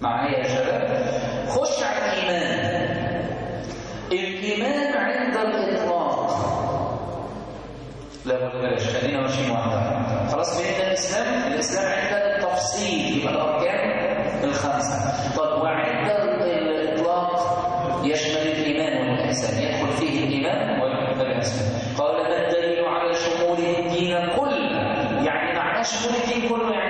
معايا يا شباب. خش على الإيمان. الإيمان عند الإطلاق. لا بلاش خلينا ماشيين واحدة خلاص بين الإسلام الإسلام عند التفصيل. يبقى الأركان الخمسة. طب وعند الإطلاق يشمل الإيمان والإحسان. يدخل فيه الإيمان والإحسان قال ما الدليل على شمول الدين كله؟ يعني معناه شمول الدين كله يعني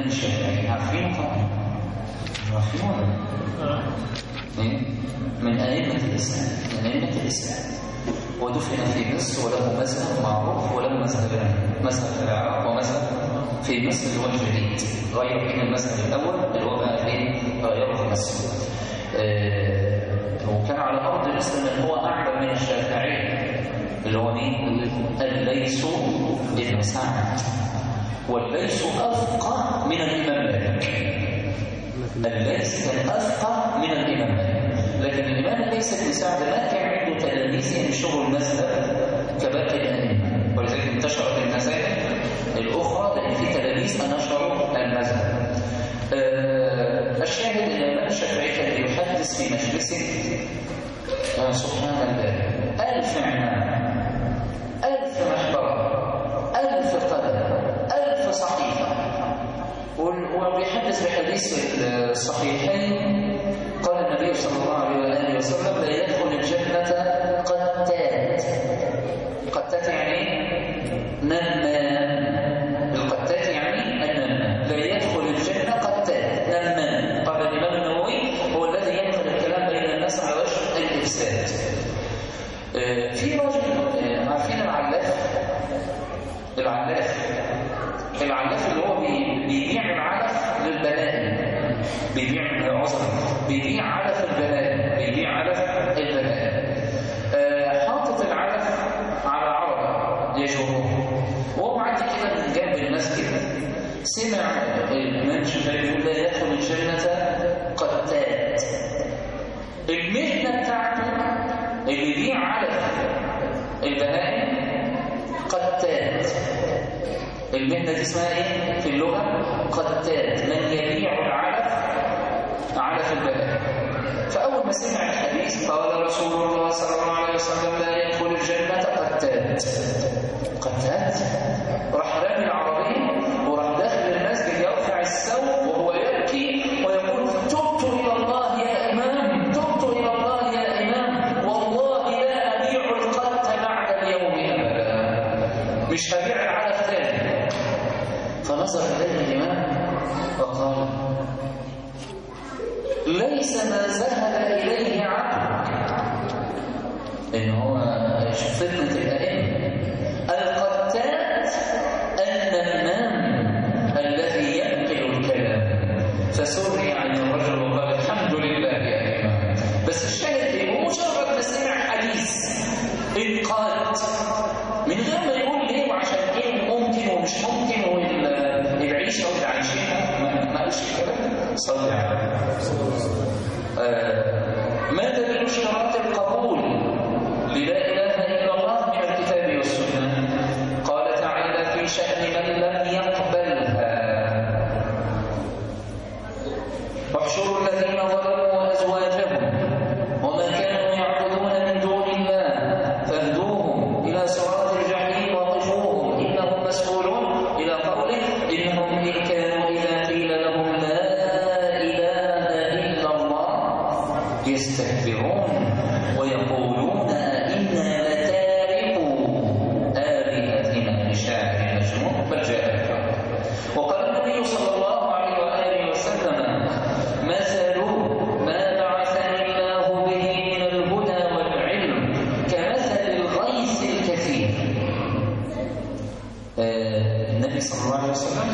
لمن شافعي عارفين طبعا. عارفين ولا إيه؟ من أئمة الإسلام من أئمة الإسلام. ودفن في مصر وله مذهب معروف وله مذهبان مذهب في العراق ومذهب في مصر اللي هو الجديد غير من المذهب الأول اللي هو بقى فين غيره في مصر. آه وكان على أرض مصر من هو أعلم من الشافعي اللي هو مين؟ الليث بن سعد والليث أفقه من الإمام مالك. الليث كان أفقه من الإمام مالك. لكن الإمام الليث بن سعد ما كان عنده تلاميذ ينشروا المذهب كباقي الأئمة. ولذلك انتشرت المذاهب الأخرى لأن في تلاميذ نشروا المذهب أه الشاهد أن الإمام الشافعي كان يحدث في مجلسه يا سبحان الله. ألف عنوان وبيحدث بحديث الصحيحين قال النبي صلى الله عليه وآله وسلم لا يدخل الجنة قتات. قتات يعني المهنة دي اسمها إيه؟ في اللغة قتاد من يبيع العلف علف البلد. فأول ما سمع الحديث قال رسول الله صلى الله عليه وسلم لا يدخل الجنة قتاد قتاد صلى الله عليه وسلم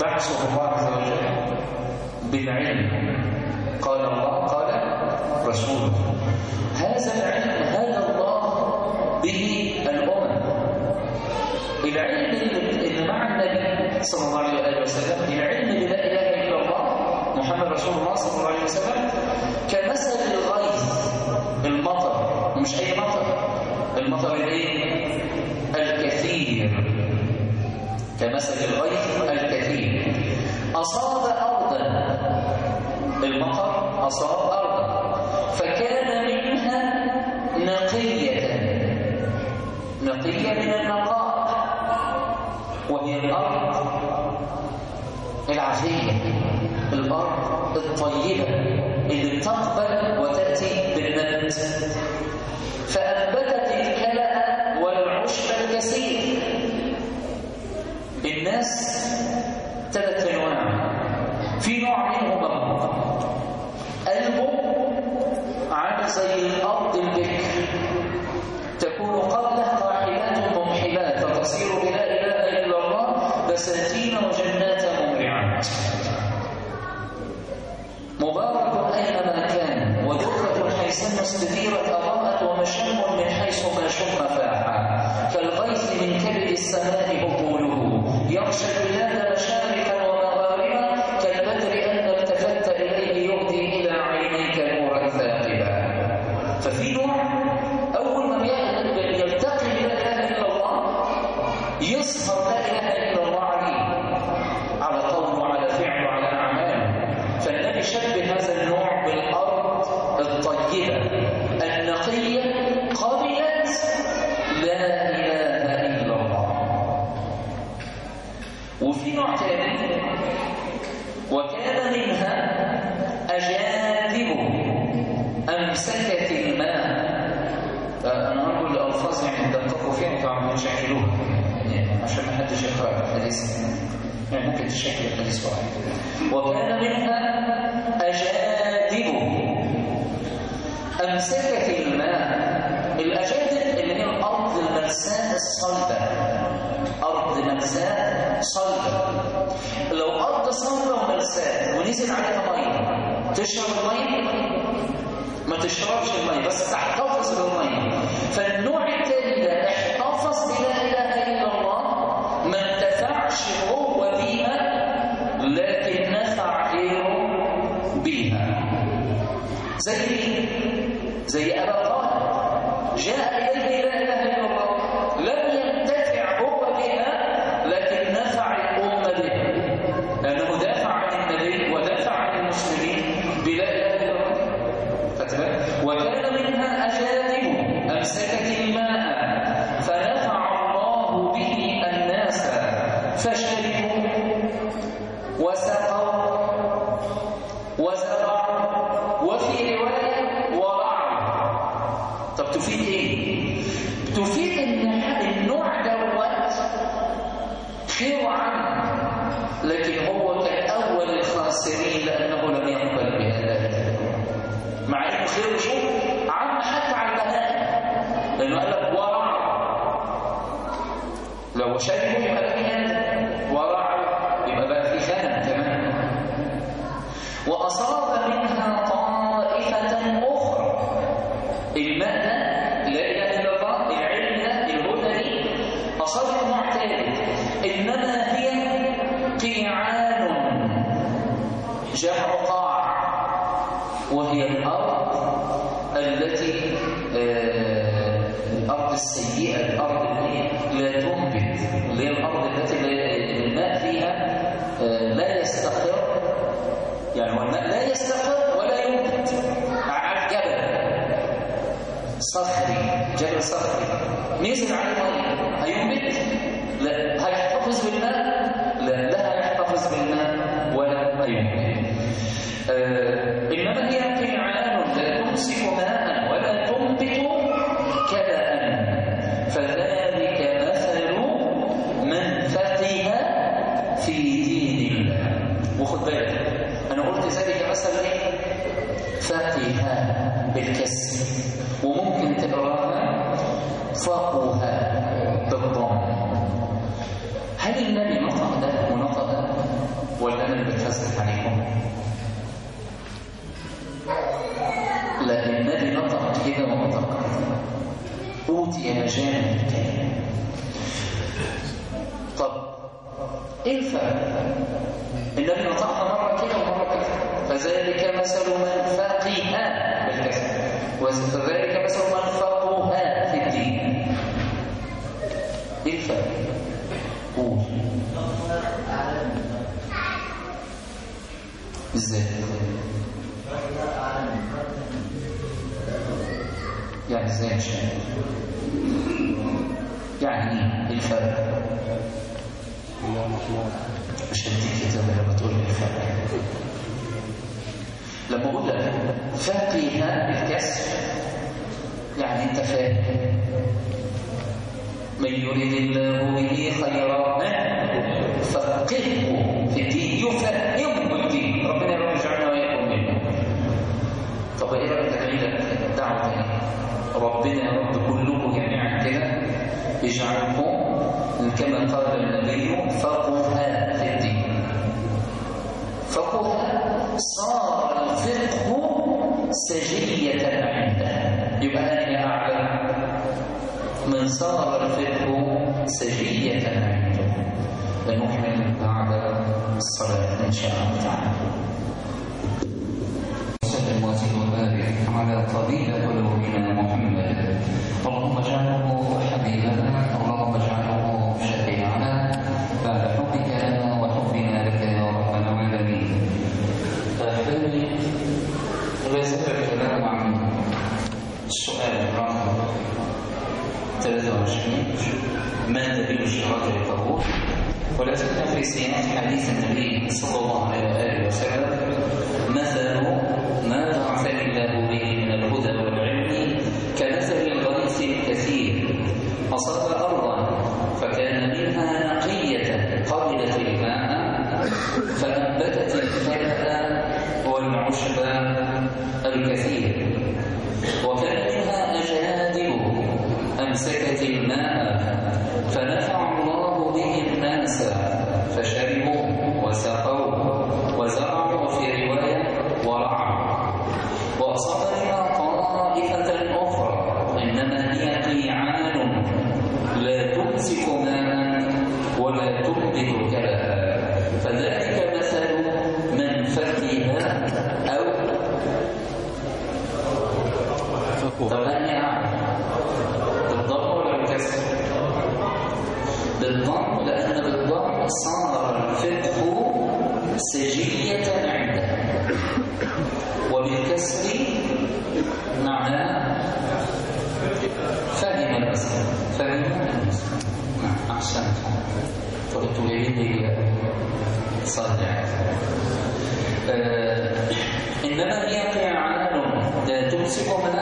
بعثه الله عز وجل بالعلم. قال الله قال رسوله. هذا العلم هذا الله به الأمم. العلم اللي مع النبي صلى الله عليه وسلم العلم بلا إله إلا الله محمد رسول الله صلى الله عليه وسلم كمثل أصاب أرضا. المطر أصاب أرضا. فكان منها نقية. نقية من النقاء. وهي الأرض العفية الأرض الطيبة اللي تقبل وتأتي بالنبت zerstrecken. فقها بالضم هل النبي نطق ده ونطق ده ولا أنا اللي بتفسح عليكم؟ لا النبي نطق كده ونطق أوتي مجانا طب إيه الفرق؟ النبي نطقها مرة كده ومرة كده فذلك مثل من فقه بالكسر إزاي؟ يعني إزاي مش يعني إيه؟, إيه؟ الفرق؟ مش هديك كتاب لما تقول لي إيه الفرق. لما أقول لك فقه الكسر يعني أنت فاهم. من يريد الله به خيرا. صار الفقه سجية عندهم ونكمل بعد الصلاة إن شاء الله تعالى. على طبيب صنع آه، إنما هي قيعان آه، تمسك من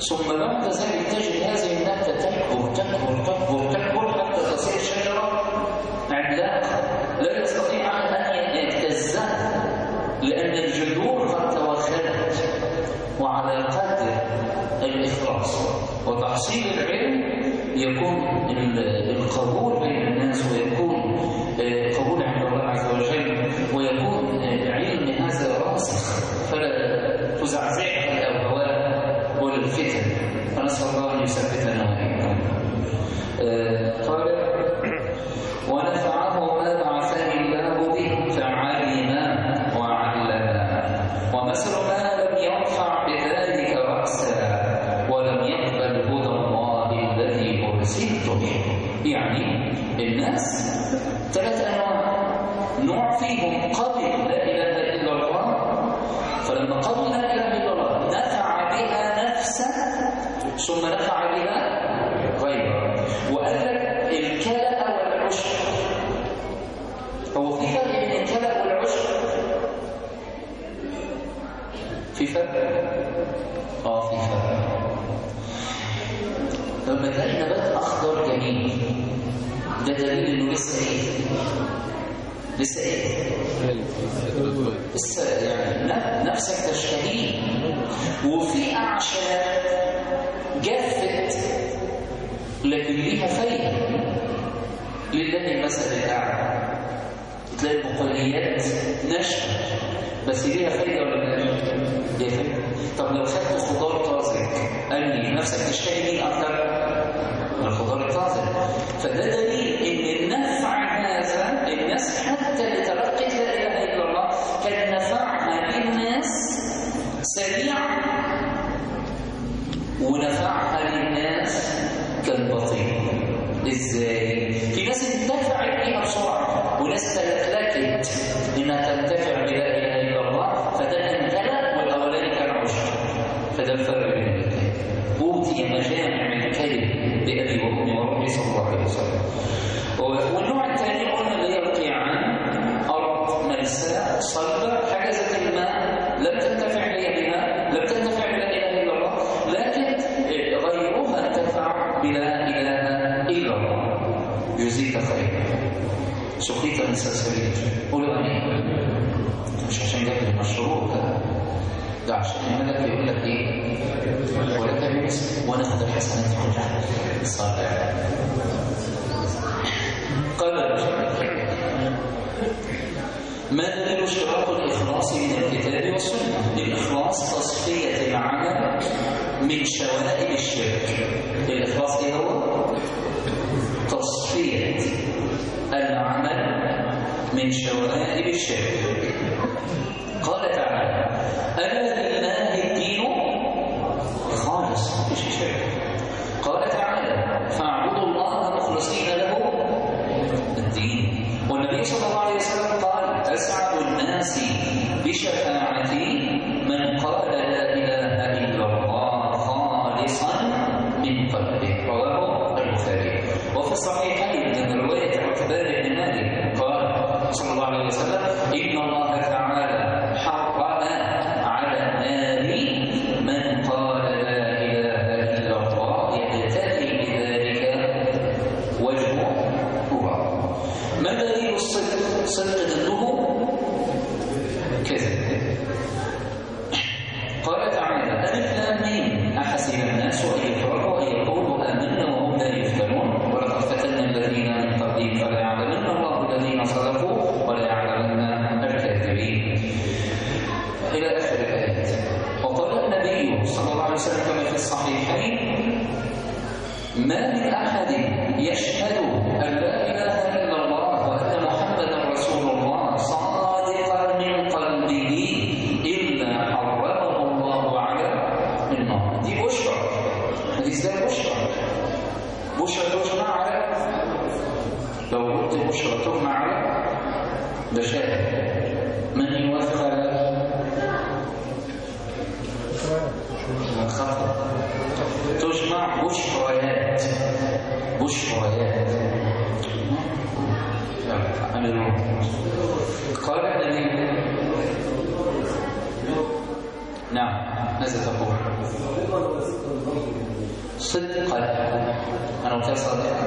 ثم بعد ذلك تجد هذه النبتة تكبر تكبر تكبر تكبر حتى تصير شجرة عملاقة لا يستطيع أن يهتزها لأن الجذور قد توخلت وعلى قدر الإخلاص. وتحصيل العلم يكون القبول بين الناس ويكون آه، بس ليها فايدة ولا ليها فايدة. طب لو خدت خضار طازج قال لي نفسك تشتهي مين أكتر؟ الخضار الطازج. فده والنبي صلى الله عليه وسلم قال أسعد الناس بشفاعتي صدقا أنا قلت صدقا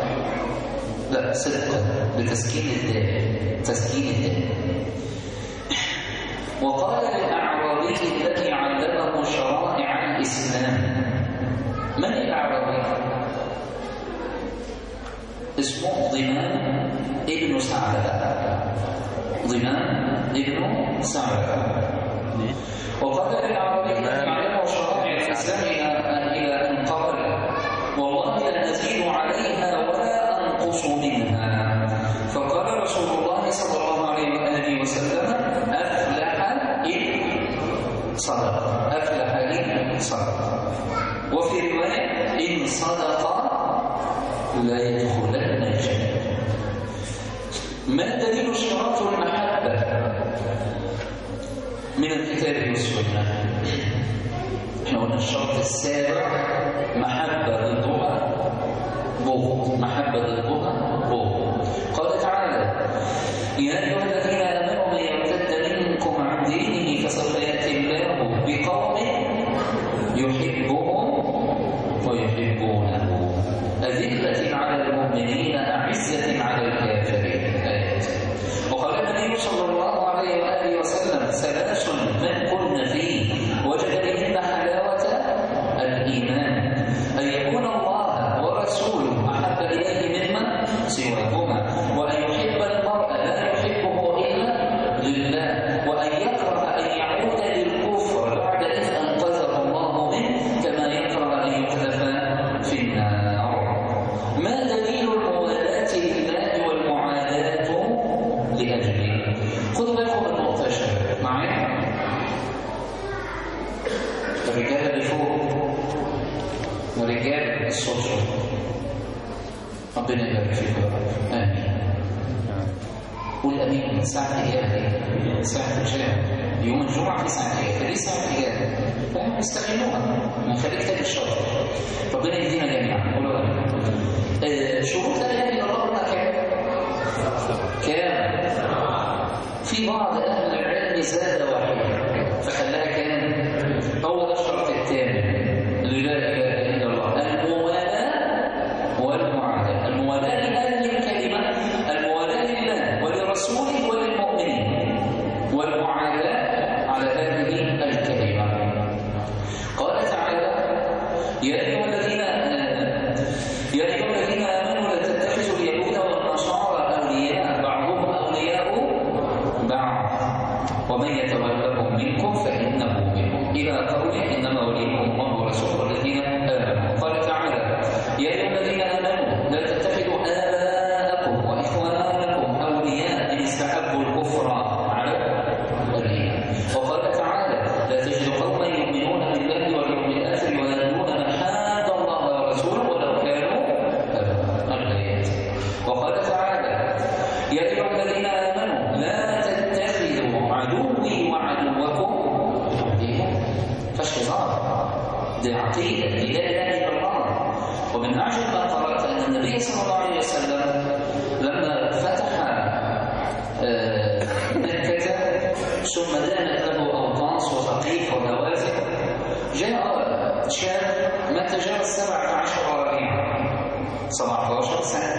لا صدقا بتسكين الدال تسكين الدال وقال للأعرابي الذي علمه شرائع الإسلام. من الأعرابي؟ اسمه ضمان ابن سعد. ضمان ابن سعد. وقال للأعرابي يا أيها الذين آمنوا لا تتخذوا عدوي وعدوكم فالشيطان دي عقيدة دي لا ومن أعجب ما قرأت أن النبي صلى الله عليه وسلم لما فتح آه، مكة ثم دانت له أوطانس وثقيف ونوافذ جاء شاب مات جرى 17 ربيع 17 سنة.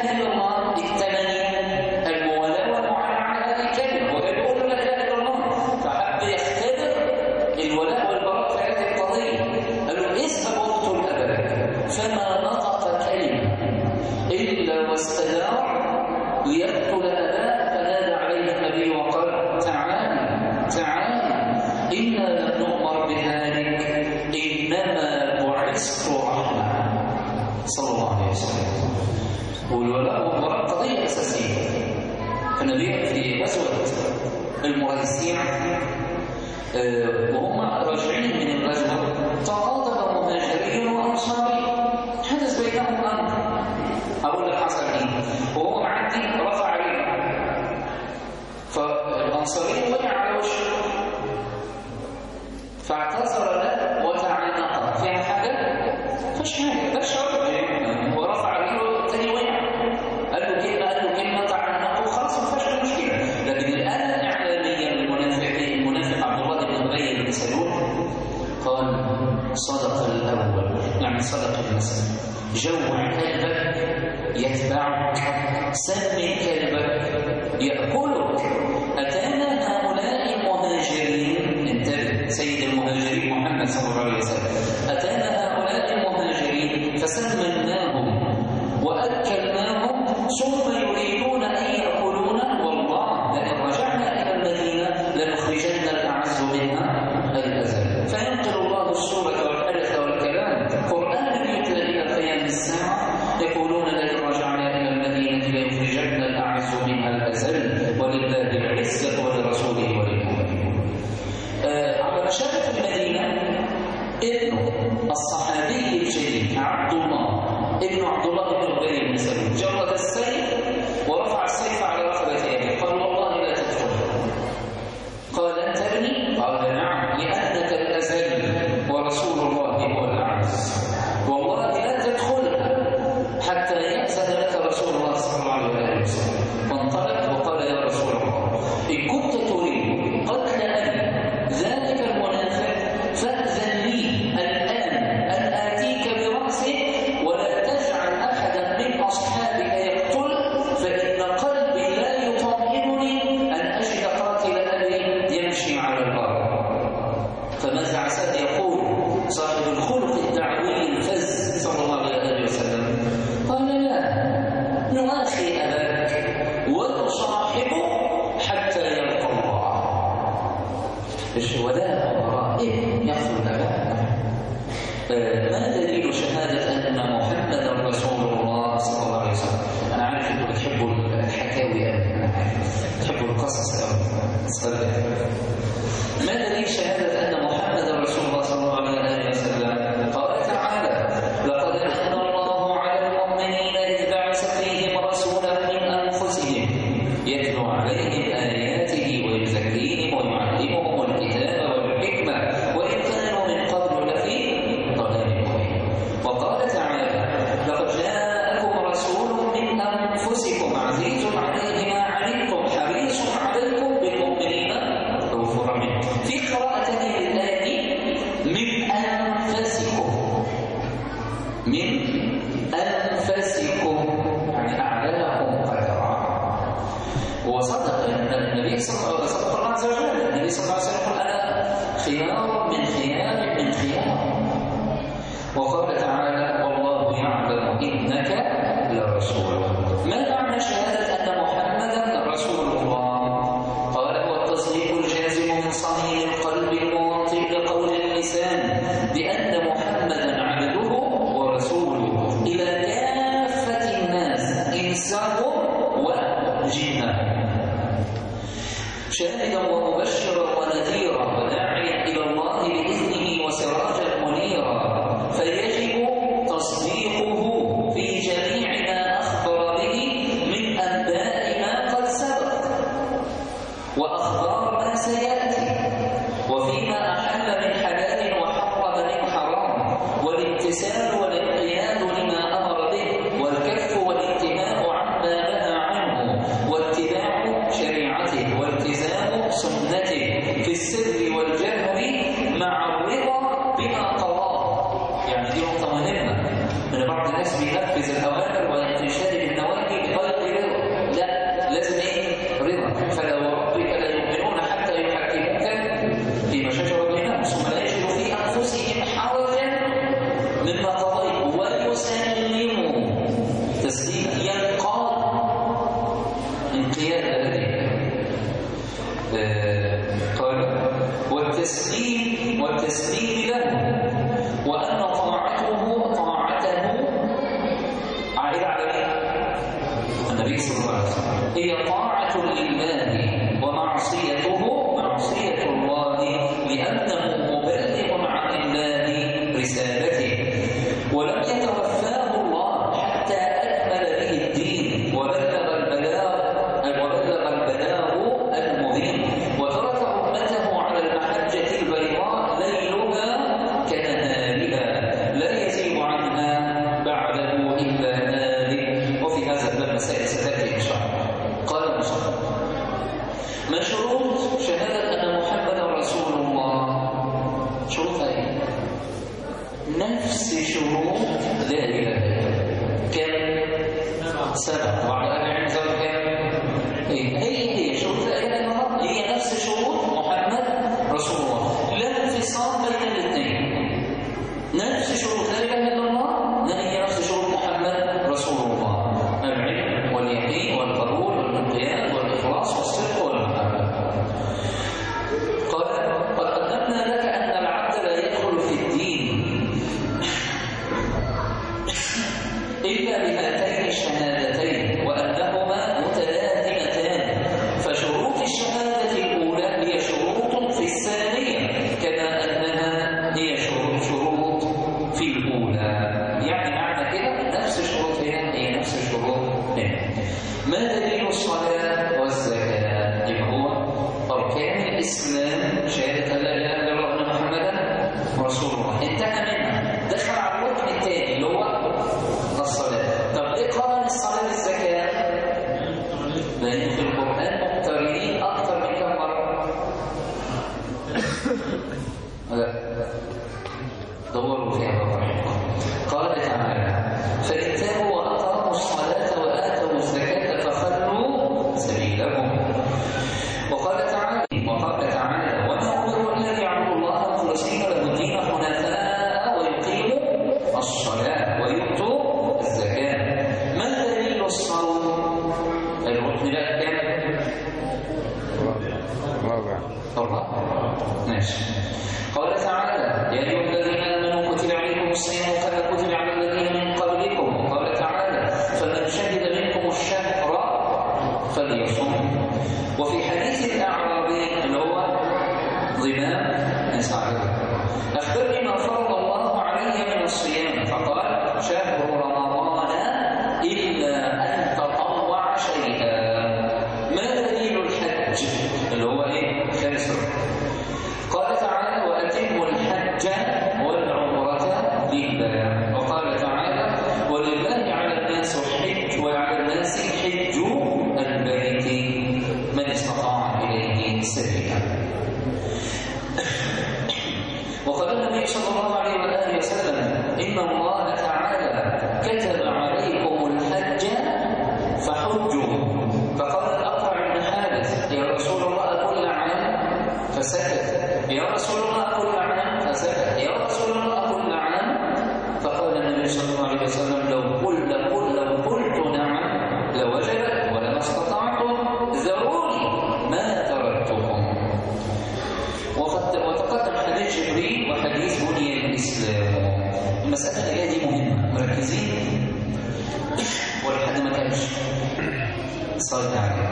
صلى عليه ما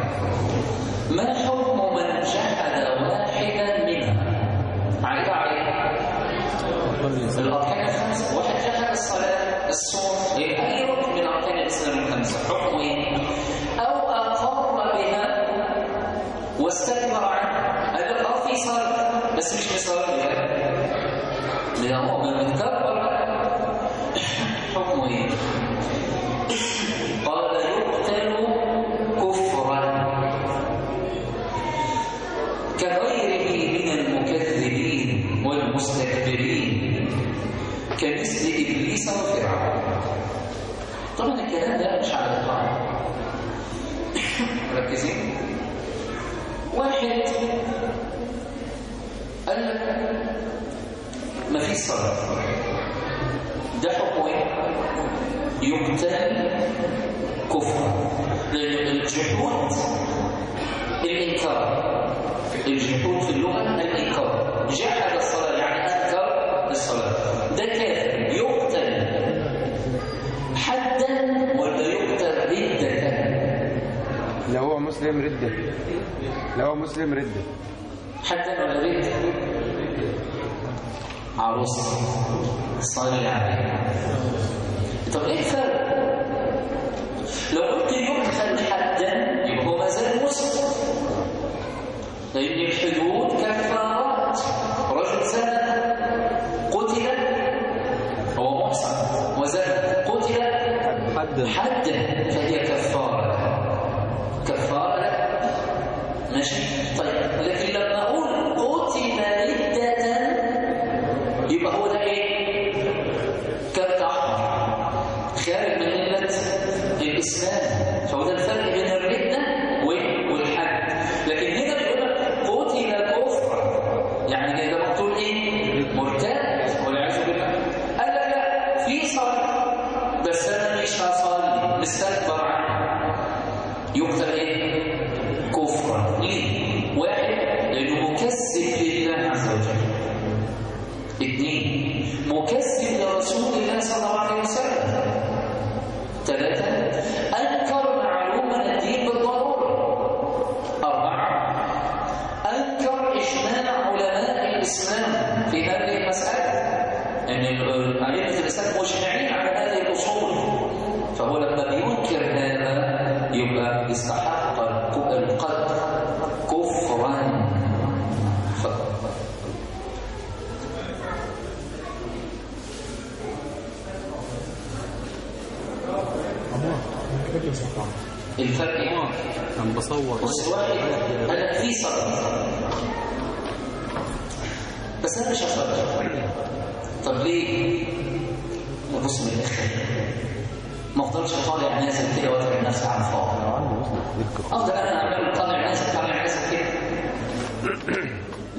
المسلم رده حتى لو رد عروس. صلي عليه. طب إيه الفرق؟ لو قلت يقتل حدا يبقى هو ما زال مسلم. لأن الحدود كفارات. رجل زاد قتل. هو محصن. وزاد قتل. حدا. حدا. فهي كفارة.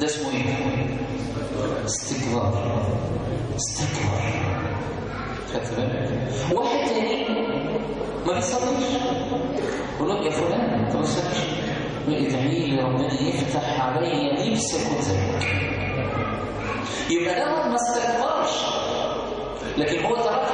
ده اسمه إيه؟ استكبار. استكبار. خدت بالك؟ واحد تاني ما بيصليش. يقول لك يا فلان انت ما بتصليش. ادعي لي ربنا يفتح عليا دي اكون يبقى ده ما استكبرش. لكن هو ترك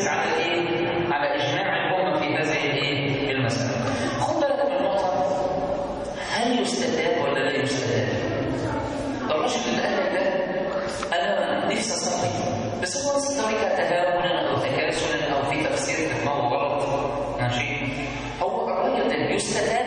يسير على إيه؟ على إجماع الأمة في هذه الإيه؟ المسألة. خد بالك من النقطة هل يستتاب ولا لا يستتاب؟ الرجل اللي قال ده أنا نفسي أصلي بس هو اصلي كتهاون أو تكاسل أو في تفسير للموضوع غلط ماشي؟ هو الراجل ده يستتاب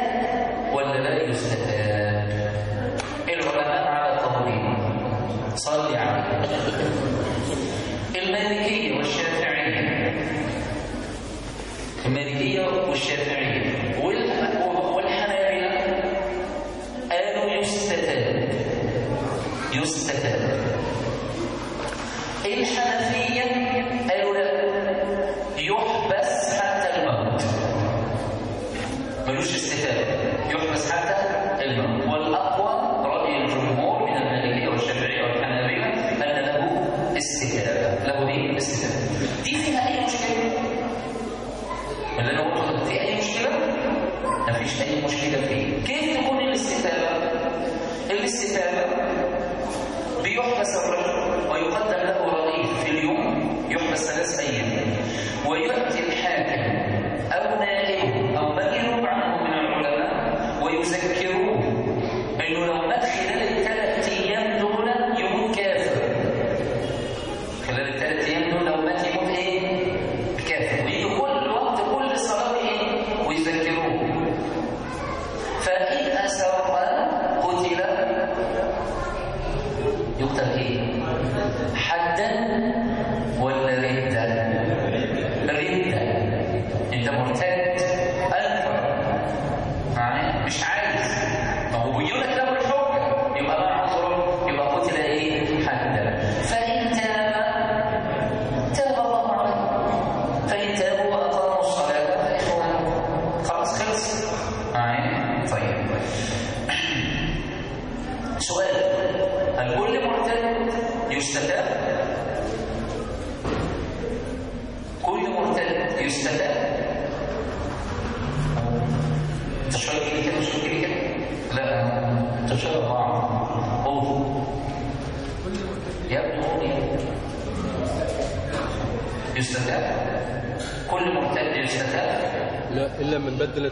المتقين حدا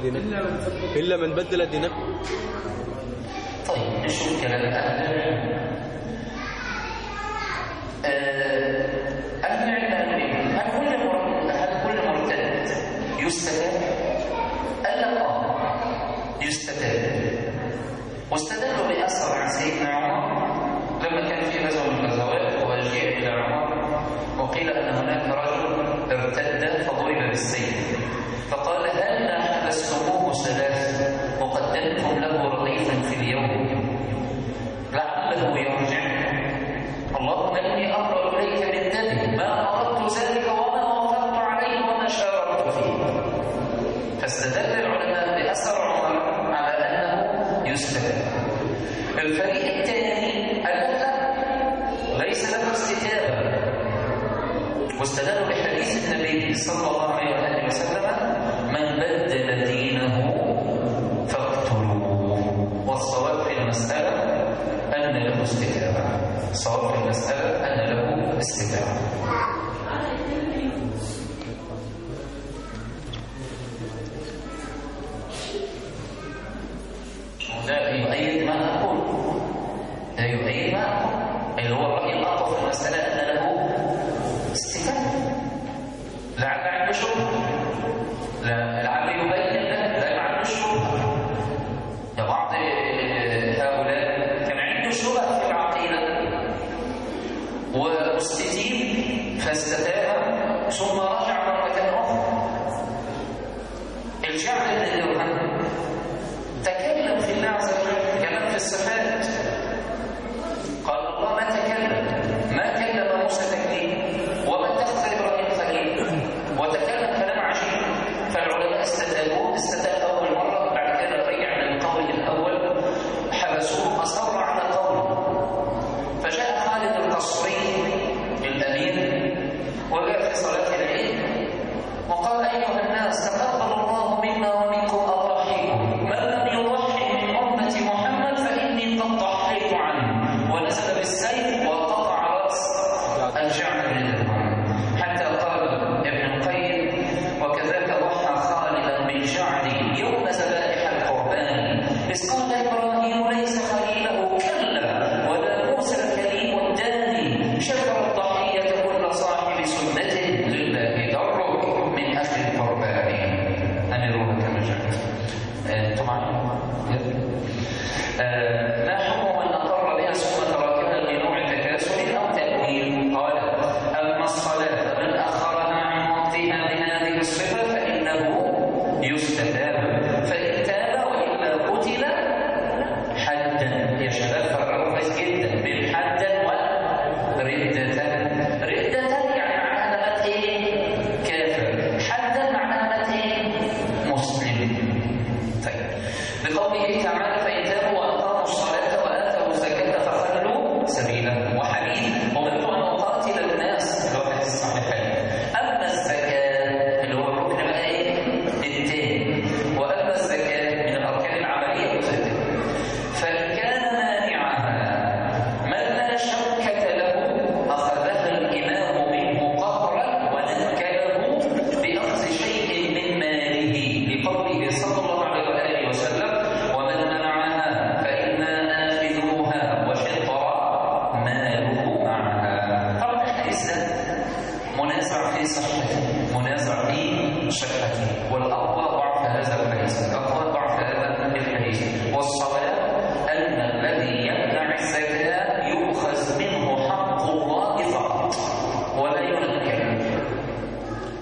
دينكم إلا من بدل دينكم يسلم. الفريق الثاني قال ليس له استتابة واستدلوا بحديث النبي صلى الله عليه وآله وسلم من بدل دينه فاقتلوه. والصواب في المسألة أن له استتابة الصواب في المسألة أن له استتابة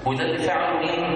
وده اللي فعله مين؟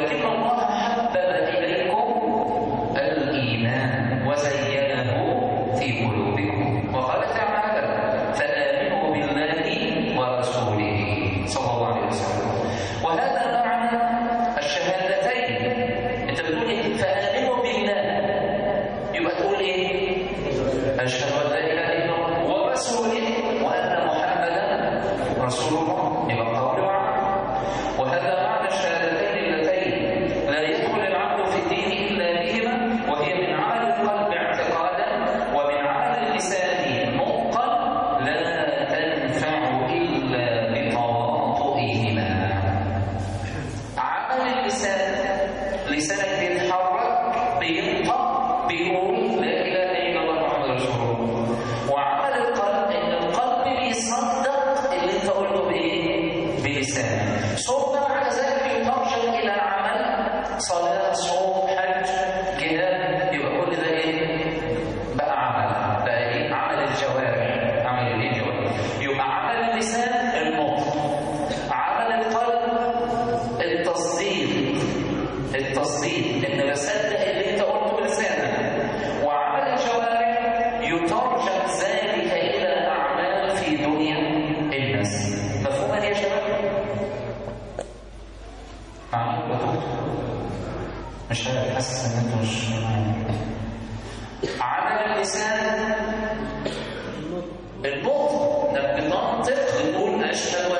ولكن الله بتقول